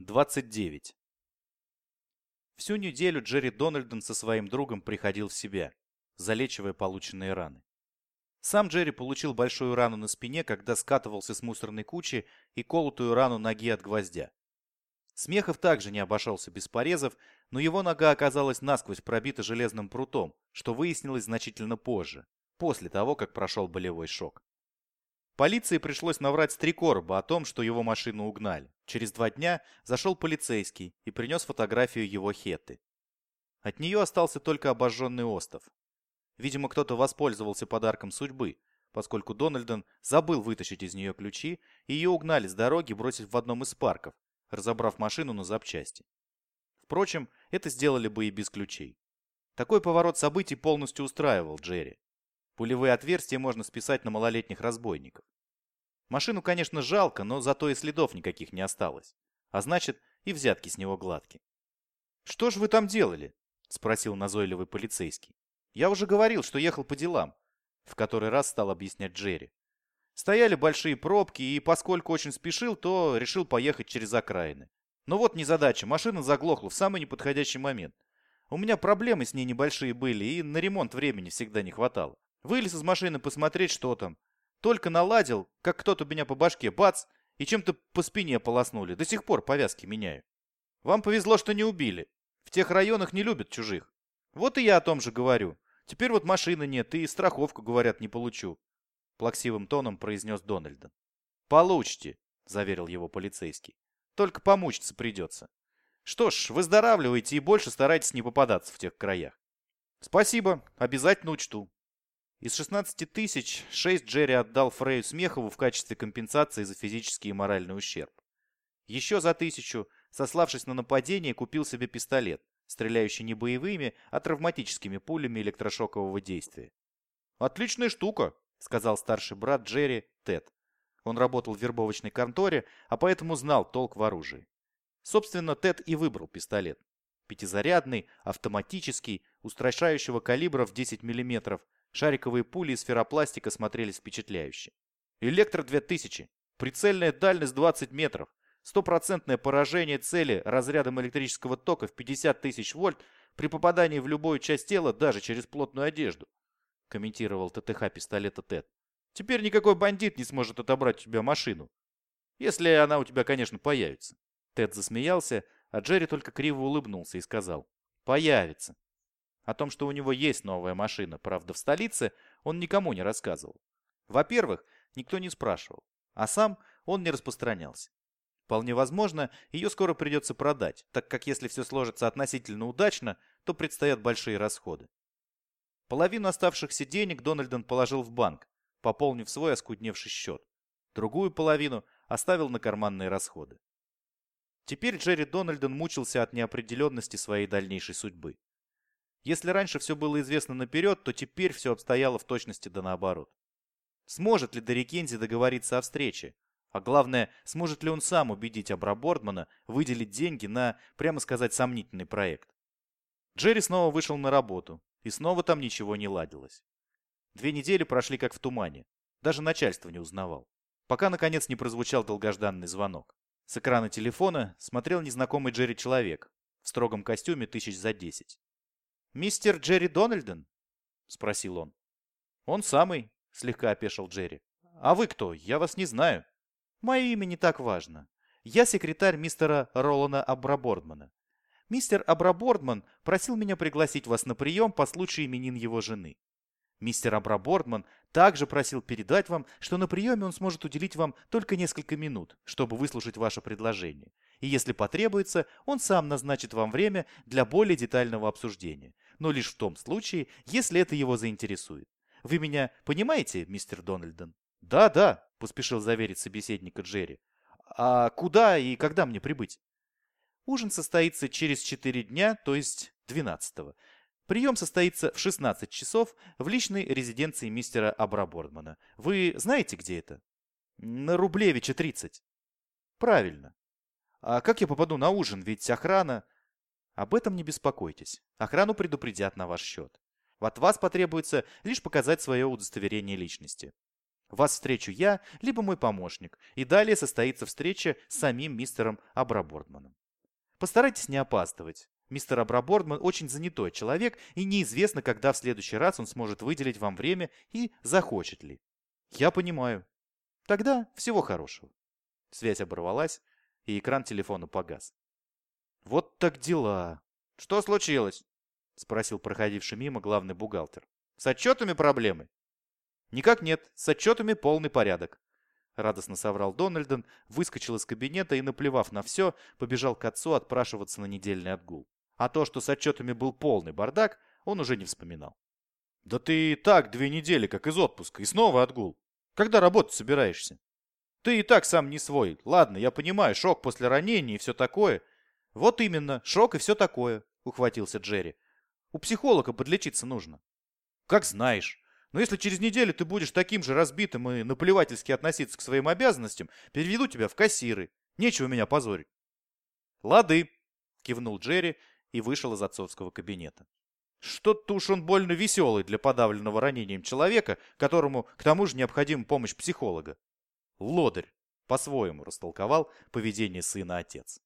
29. Всю неделю Джерри Дональдон со своим другом приходил в себя, залечивая полученные раны. Сам Джерри получил большую рану на спине, когда скатывался с мусорной кучи и колотую рану ноги от гвоздя. Смехов также не обошелся без порезов, но его нога оказалась насквозь пробита железным прутом, что выяснилось значительно позже, после того, как прошел болевой шок. Полиции пришлось наврать с три короба о том, что его машину угнали. Через два дня зашел полицейский и принес фотографию его хеты. От нее остался только обожженный остов. Видимо, кто-то воспользовался подарком судьбы, поскольку Дональдон забыл вытащить из нее ключи, и ее угнали с дороги, бросив в одном из парков, разобрав машину на запчасти. Впрочем, это сделали бы и без ключей. Такой поворот событий полностью устраивал Джерри. Пулевые отверстия можно списать на малолетних разбойников. Машину, конечно, жалко, но зато и следов никаких не осталось. А значит, и взятки с него гладки. «Что ж вы там делали?» – спросил назойливый полицейский. «Я уже говорил, что ехал по делам», – в который раз стал объяснять Джерри. Стояли большие пробки, и поскольку очень спешил, то решил поехать через окраины. Но вот незадача, машина заглохла в самый неподходящий момент. У меня проблемы с ней небольшие были, и на ремонт времени всегда не хватало. Вылез из машины посмотреть, что там. Только наладил, как кто-то меня по башке, бац, и чем-то по спине полоснули. До сих пор повязки меняю. Вам повезло, что не убили. В тех районах не любят чужих. Вот и я о том же говорю. Теперь вот машины нет, и страховку, говорят, не получу. Плаксивым тоном произнес Дональдон. Получите, заверил его полицейский. Только помучиться придется. Что ж, выздоравливайте и больше старайтесь не попадаться в тех краях. Спасибо, обязательно учту. Из 16 тысяч 6 Джерри отдал Фрею Смехову в качестве компенсации за физический и моральный ущерб. Еще за тысячу, сославшись на нападение, купил себе пистолет, стреляющий не боевыми, а травматическими пулями электрошокового действия. «Отличная штука», — сказал старший брат Джерри, Тед. Он работал в вербовочной конторе, а поэтому знал толк в оружии. Собственно, Тед и выбрал пистолет. Пятизарядный, автоматический, устрашающего калибра в 10 мм, Шариковые пули из ферропластика смотрелись впечатляюще. Электро 2000. Прицельная дальность 20 метров. Стопроцентное поражение цели разрядом электрического тока в 50 тысяч вольт при попадании в любую часть тела, даже через плотную одежду. Комментировал ТТХ пистолета Тед. Теперь никакой бандит не сможет отобрать у тебя машину. Если она у тебя, конечно, появится. Тед засмеялся, а Джерри только криво улыбнулся и сказал. Появится. О том, что у него есть новая машина, правда, в столице, он никому не рассказывал. Во-первых, никто не спрашивал, а сам он не распространялся. Вполне возможно, ее скоро придется продать, так как если все сложится относительно удачно, то предстоят большие расходы. Половину оставшихся денег Дональдон положил в банк, пополнив свой оскудневший счет. Другую половину оставил на карманные расходы. Теперь Джерри Дональдон мучился от неопределенности своей дальнейшей судьбы. Если раньше все было известно наперед, то теперь все обстояло в точности да наоборот. Сможет ли Дерри договориться о встрече? А главное, сможет ли он сам убедить Абра Бордмана выделить деньги на, прямо сказать, сомнительный проект? Джерри снова вышел на работу, и снова там ничего не ладилось. Две недели прошли как в тумане. Даже начальство не узнавал. Пока, наконец, не прозвучал долгожданный звонок. С экрана телефона смотрел незнакомый Джерри человек в строгом костюме тысяч за десять. «Мистер Джерри Дональден?» — спросил он. «Он самый», — слегка опешил Джерри. «А вы кто? Я вас не знаю». «Мое имя не так важно. Я секретарь мистера Ролана Абрабордмана. Мистер Абрабордман просил меня пригласить вас на прием по случаю именин его жены. Мистер Абрабордман также просил передать вам, что на приеме он сможет уделить вам только несколько минут, чтобы выслушать ваше предложение. И если потребуется, он сам назначит вам время для более детального обсуждения. Но лишь в том случае, если это его заинтересует. Вы меня понимаете, мистер Дональдон? Да, да, поспешил заверить собеседника Джерри. А куда и когда мне прибыть? Ужин состоится через 4 дня, то есть 12 -го. Прием состоится в 16 часов в личной резиденции мистера Абрабордмана. Вы знаете, где это? На Рублевича 30. Правильно. А как я попаду на ужин, ведь охрана... Об этом не беспокойтесь. Охрану предупредят на ваш счет. От вас потребуется лишь показать свое удостоверение личности. Вас встречу я, либо мой помощник, и далее состоится встреча с самим мистером Абрабордманом. Постарайтесь не опаздывать. Мистер Абрабордман очень занятой человек, и неизвестно, когда в следующий раз он сможет выделить вам время и захочет ли. Я понимаю. Тогда всего хорошего. Связь оборвалась, и экран телефона погас. Вот так дела. Что случилось? Спросил проходивший мимо главный бухгалтер. С отчетами проблемы? Никак нет, с отчетами полный порядок. Радостно соврал Дональден, выскочил из кабинета и, наплевав на все, побежал к отцу отпрашиваться на недельный отгул. А то, что с отчетами был полный бардак, он уже не вспоминал. «Да ты и так две недели, как из отпуска, и снова отгул. Когда работать собираешься?» «Ты и так сам не свой. Ладно, я понимаю, шок после ранения и все такое». «Вот именно, шок и все такое», — ухватился Джерри. «У психолога подлечиться нужно». «Как знаешь. Но если через неделю ты будешь таким же разбитым и наплевательски относиться к своим обязанностям, переведу тебя в кассиры. Нечего меня позорить». «Лады», — кивнул Джерри и вышел из отцовского кабинета. Что-то уж он больно веселый для подавленного ранением человека, которому к тому же необходима помощь психолога. Лодырь по-своему растолковал поведение сына отец.